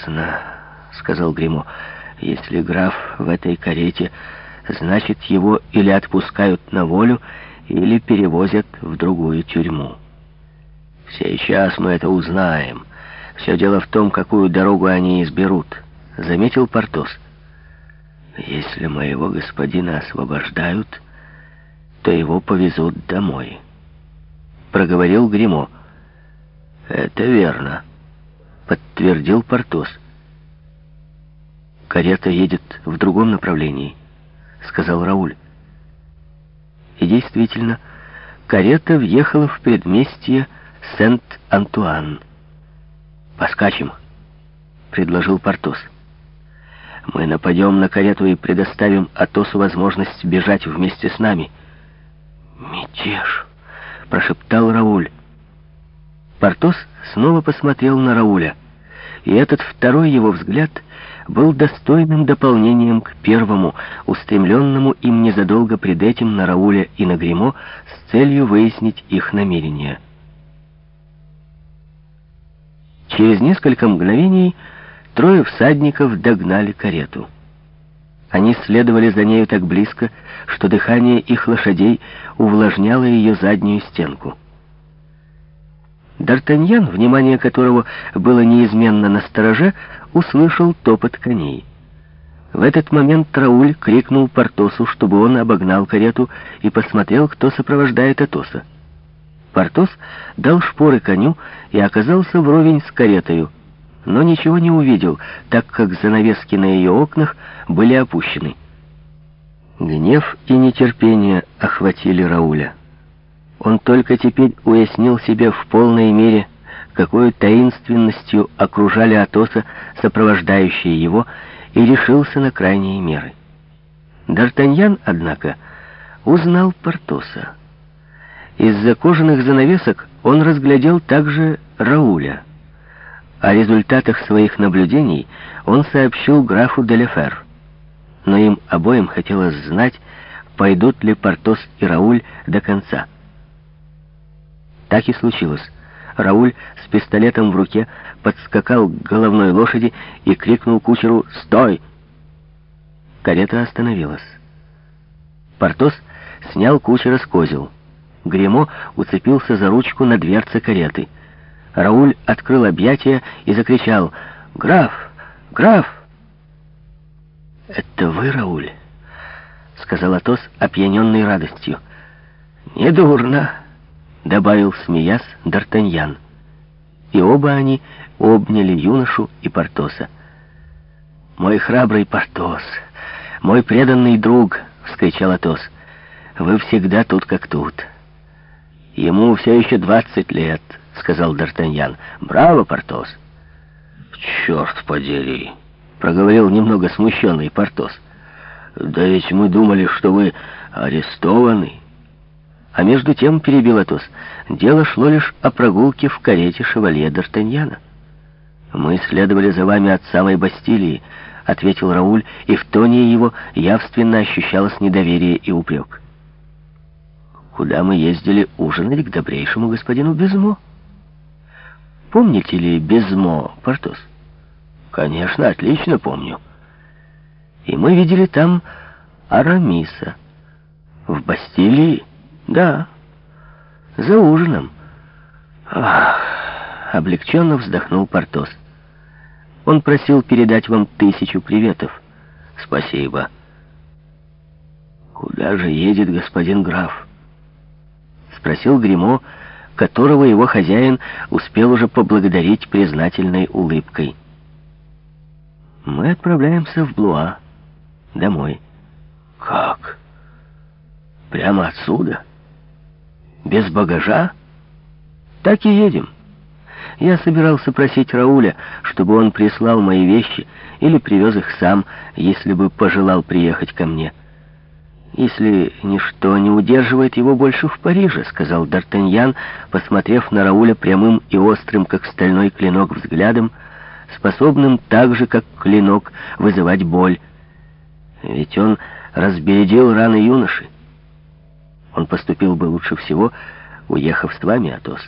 «Ясно», — сказал Гримо. «Если граф в этой карете, значит, его или отпускают на волю, или перевозят в другую тюрьму». «Сейчас мы это узнаем. Все дело в том, какую дорогу они изберут», — заметил Портос. «Если моего господина освобождают, то его повезут домой», — проговорил Гримо. «Это верно», — подтвердил Портос. «Карета едет в другом направлении», — сказал Рауль. И действительно, карета въехала в предместье Сент-Антуан. «Поскачем», — предложил Портос. «Мы нападем на карету и предоставим Атосу возможность бежать вместе с нами». «Мятеж», — прошептал Рауль. Портос снова посмотрел на Рауля, и этот второй его взгляд был достойным дополнением к первому, устремленному им незадолго пред этим на Рауля и на Гримо с целью выяснить их намерения. Через несколько мгновений трое всадников догнали карету. Они следовали за нею так близко, что дыхание их лошадей увлажняло ее заднюю стенку. Д'Артаньян, внимание которого было неизменно на стороже, услышал топот коней. В этот момент Трауль крикнул Портосу, чтобы он обогнал карету и посмотрел, кто сопровождает Атоса. Портос дал шпоры коню и оказался вровень с каретою, но ничего не увидел, так как занавески на ее окнах были опущены. Гнев и нетерпение охватили Рауля. Он только теперь уяснил себе в полной мере, какой таинственностью окружали Атоса, сопровождающие его, и решился на крайние меры. Д'Артаньян, однако, узнал Портоса. Из-за кожаных занавесок он разглядел также Рауля. О результатах своих наблюдений он сообщил графу Делефер. Но им обоим хотелось знать, пойдут ли Портос и Рауль до конца. Так и случилось. Рауль с пистолетом в руке подскакал к головной лошади и крикнул кучеру «Стой!». Карета остановилась. Портос снял кучера с козел. Гремо уцепился за ручку на дверце кареты. Рауль открыл объятия и закричал «Граф! Граф!» «Это вы, Рауль?» — сказал Атос, опьяненный радостью. «Недурно!» — добавил, смеясь, Д'Артаньян. И оба они обняли юношу и Портоса. «Мой храбрый Портос! Мой преданный друг!» — вскричал Атос. «Вы всегда тут как тут!» «Ему все еще двадцать лет», — сказал Д'Артаньян. «Браво, Портос!» «Черт подери!» — проговорил немного смущенный Портос. «Да ведь мы думали, что вы арестованы». А между тем, перебил Атос, дело шло лишь о прогулке в карете шевалье Д'Артаньяна. «Мы следовали за вами от самой Бастилии», — ответил Рауль, и в тоне его явственно ощущалось недоверие и упрек куда мы ездили ужинать к добрейшему господину Безмо. Помните ли Безмо, Портос? Конечно, отлично помню. И мы видели там Арамиса. В Бастилии? Да. За ужином. Ах, облегченно вздохнул Портос. Он просил передать вам тысячу приветов. Спасибо. Куда же едет господин граф? спросил Гримо, которого его хозяин успел уже поблагодарить признательной улыбкой. «Мы отправляемся в Блуа, домой». «Как? Прямо отсюда? Без багажа?» «Так и едем». Я собирался просить Рауля, чтобы он прислал мои вещи или привез их сам, если бы пожелал приехать ко мне если ничто не удерживает его больше в Париже», — сказал Д'Артаньян, посмотрев на Рауля прямым и острым, как стальной клинок, взглядом, способным так же, как клинок, вызывать боль. Ведь он разбередил раны юноши. Он поступил бы лучше всего, уехав с вами, Атос.